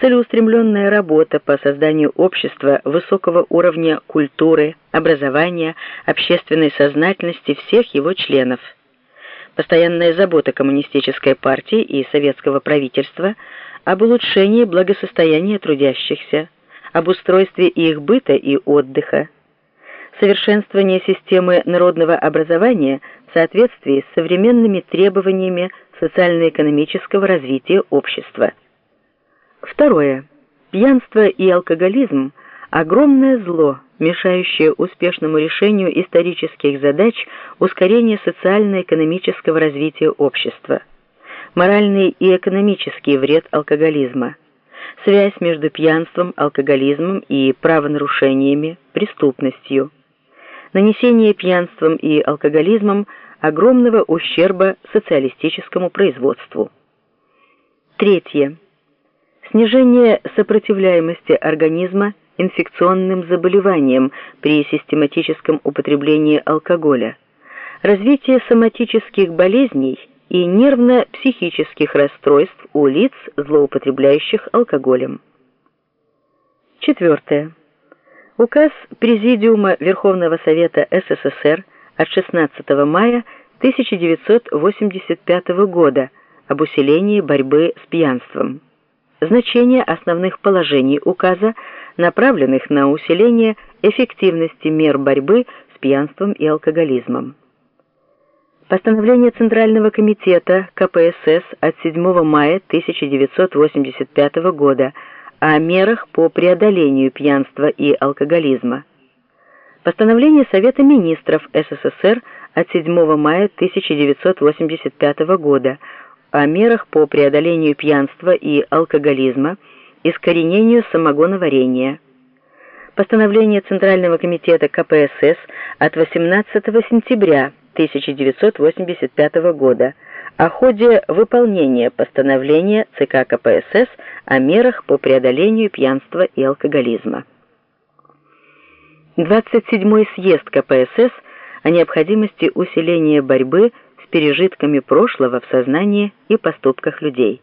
целеустремленная работа по созданию общества высокого уровня культуры, образования, общественной сознательности всех его членов. Постоянная забота коммунистической партии и советского правительства об улучшении благосостояния трудящихся, об устройстве их быта и отдыха, совершенствование системы народного образования в соответствии с современными требованиями социально-экономического развития общества. Второе. Пьянство и алкоголизм – огромное зло, мешающее успешному решению исторических задач ускорения социально-экономического развития общества. Моральный и экономический вред алкоголизма. Связь между пьянством, алкоголизмом и правонарушениями, преступностью. Нанесение пьянством и алкоголизмом огромного ущерба социалистическому производству. Третье снижение сопротивляемости организма инфекционным заболеваниям при систематическом употреблении алкоголя, развитие соматических болезней и нервно-психических расстройств у лиц, злоупотребляющих алкоголем. Четвертое. Указ Президиума Верховного Совета СССР от 16 мая 1985 года об усилении борьбы с пьянством значение основных положений указа, направленных на усиление эффективности мер борьбы с пьянством и алкоголизмом. Постановление Центрального комитета КПСС от 7 мая 1985 года о мерах по преодолению пьянства и алкоголизма. Постановление Совета министров СССР от 7 мая 1985 года о мерах по преодолению пьянства и алкоголизма, искоренению самогоноварения. Постановление Центрального комитета КПСС от 18 сентября 1985 года о ходе выполнения постановления ЦК КПСС о мерах по преодолению пьянства и алкоголизма. 27-й съезд КПСС о необходимости усиления борьбы пережитками прошлого в сознании и поступках людей.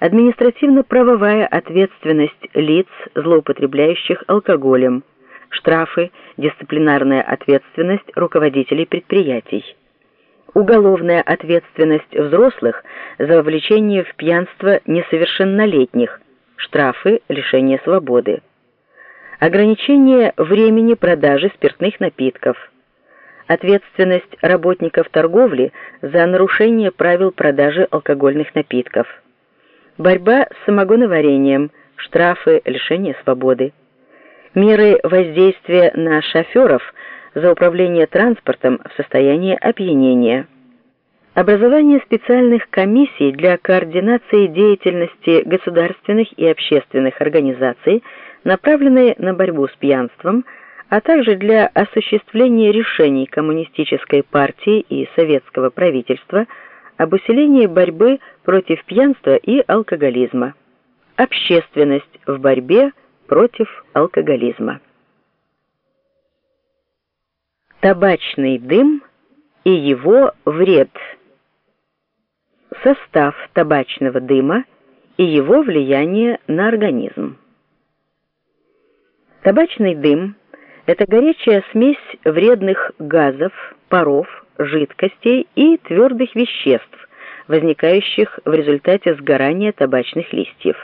Административно-правовая ответственность лиц, злоупотребляющих алкоголем, штрафы, дисциплинарная ответственность руководителей предприятий. Уголовная ответственность взрослых за вовлечение в пьянство несовершеннолетних, штрафы, лишение свободы. Ограничение времени продажи спиртных напитков – ответственность работников торговли за нарушение правил продажи алкогольных напитков, борьба с самогоноварением, штрафы, лишение свободы, меры воздействия на шоферов за управление транспортом в состоянии опьянения, образование специальных комиссий для координации деятельности государственных и общественных организаций, направленные на борьбу с пьянством, а также для осуществления решений коммунистической партии и советского правительства об усилении борьбы против пьянства и алкоголизма. Общественность в борьбе против алкоголизма. Табачный дым и его вред. Состав табачного дыма и его влияние на организм. Табачный дым это горячая смесь вредных газов, паров, жидкостей и твердых веществ, возникающих в результате сгорания табачных листьев.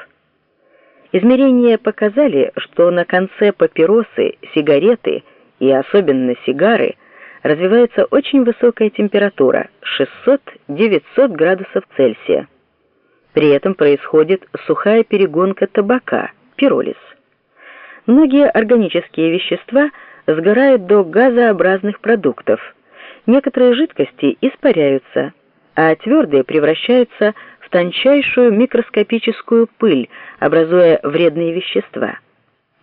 Измерения показали, что на конце папиросы, сигареты и особенно сигары развивается очень высокая температура 600-900 градусов Цельсия. При этом происходит сухая перегонка табака, пиролиз. Многие органические вещества сгорают до газообразных продуктов. Некоторые жидкости испаряются, а твердые превращаются в тончайшую микроскопическую пыль, образуя вредные вещества.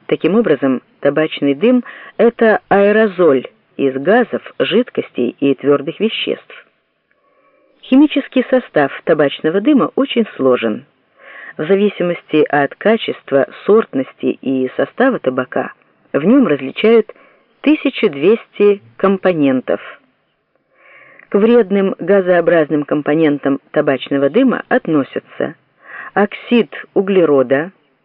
Таким образом, табачный дым – это аэрозоль из газов, жидкостей и твердых веществ. Химический состав табачного дыма очень сложен. В зависимости от качества, сортности и состава табака в нем различают 1200 компонентов. К вредным газообразным компонентам табачного дыма относятся оксид углерода –